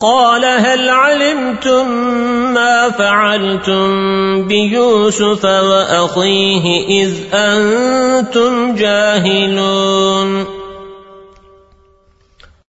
قال هل علمتم ما فعلتم بيوسف وأخيه إذ أنتم جاهلون